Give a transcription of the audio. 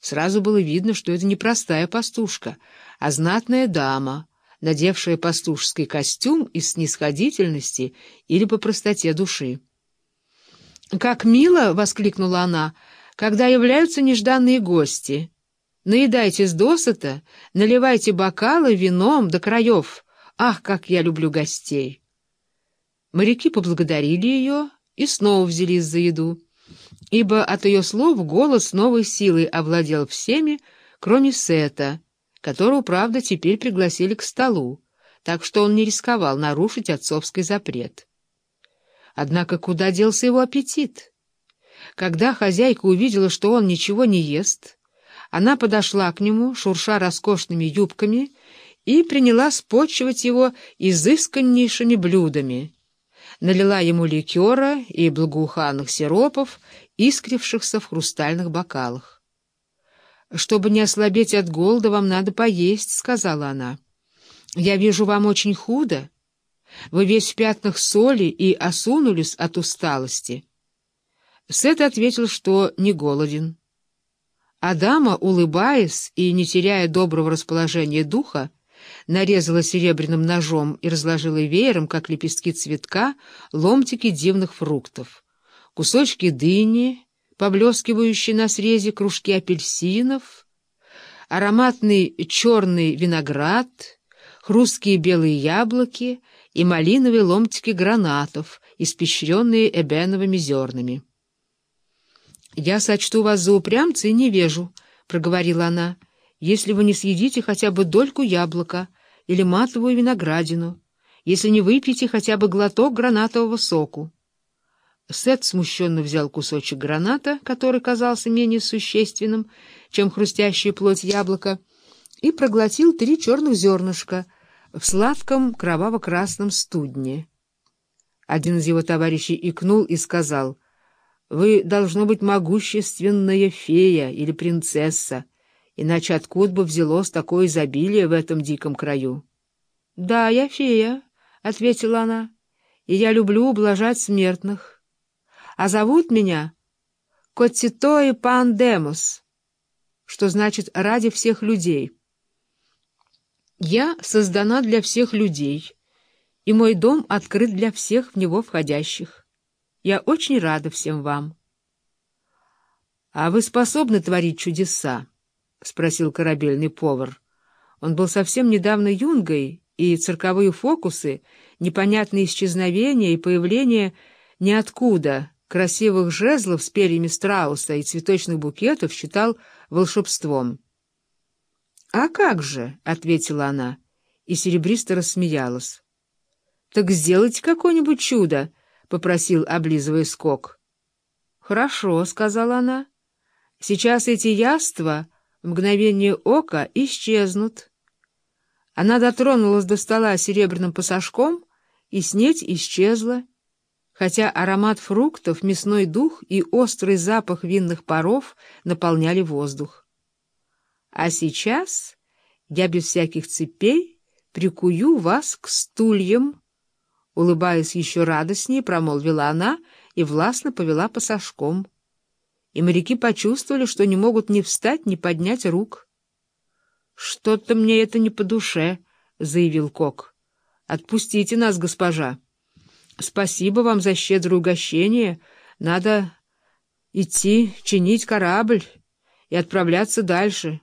Сразу было видно, что это не простая пастушка, а знатная дама, надевшая пастушеский костюм из снисходительности или по простоте души. «Как мило!» — воскликнула она, — «когда являются нежданные гости. Наедайтесь досыта, наливайте бокалы вином до краев. Ах, как я люблю гостей!» Моряки поблагодарили ее и снова взялись за еду ибо от ее слов голос новой силой овладел всеми, кроме Сета, которого, правда, теперь пригласили к столу, так что он не рисковал нарушить отцовский запрет. Однако куда делся его аппетит? Когда хозяйка увидела, что он ничего не ест, она подошла к нему, шурша роскошными юбками, и приняла спочивать его изысканнейшими блюдами. Налила ему ликера и благоуханных сиропов искрившихся в хрустальных бокалах. «Чтобы не ослабеть от голода, вам надо поесть», — сказала она. «Я вижу, вам очень худо. Вы весь в пятнах соли и осунулись от усталости». Сет ответил, что не голоден. Адама, улыбаясь и не теряя доброго расположения духа, нарезала серебряным ножом и разложила веером, как лепестки цветка, ломтики дивных фруктов кусочки дыни, поблескивающие на срезе кружки апельсинов, ароматный черный виноград, хрусткие белые яблоки и малиновые ломтики гранатов, испещренные эбеновыми зернами. «Я сочту вас за упрямца и невежу», — проговорила она, «если вы не съедите хотя бы дольку яблока или матовую виноградину, если не выпьете хотя бы глоток гранатового соку». Сет смущенно взял кусочек граната, который казался менее существенным, чем хрустящая плоть яблока, и проглотил три черных зернышка в сладком кроваво-красном студне. Один из его товарищей икнул и сказал, «Вы, должно быть, могущественная фея или принцесса, иначе откуда бы взялось такое изобилие в этом диком краю?» «Да, я фея», — ответила она, — «и я люблю ублажать смертных» а зовут меня Коттитои Пандемус, что значит «ради всех людей». Я создана для всех людей, и мой дом открыт для всех в него входящих. Я очень рада всем вам. — А вы способны творить чудеса? — спросил корабельный повар. Он был совсем недавно юнгой, и цирковые фокусы, непонятные исчезновения и появление ниоткуда — красивых жезлов с перьями страуса и цветочных букетов считал волшебством. — А как же? — ответила она, и серебристо рассмеялась. — Так сделайте какое-нибудь чудо, — попросил, облизывая скок. — Хорошо, — сказала она. — Сейчас эти яства в мгновение ока исчезнут. Она дотронулась до стола серебряным пасашком, и снеть исчезла хотя аромат фруктов, мясной дух и острый запах винных паров наполняли воздух. А сейчас я без всяких цепей прикую вас к стульям, улыбаясь еще радостнее, промолвила она и властно повела пасашком. И моряки почувствовали, что не могут ни встать, ни поднять рук. — Что-то мне это не по душе, — заявил Кок. — Отпустите нас, госпожа. Спасибо вам за щедрое угощение. Надо идти чинить корабль и отправляться дальше.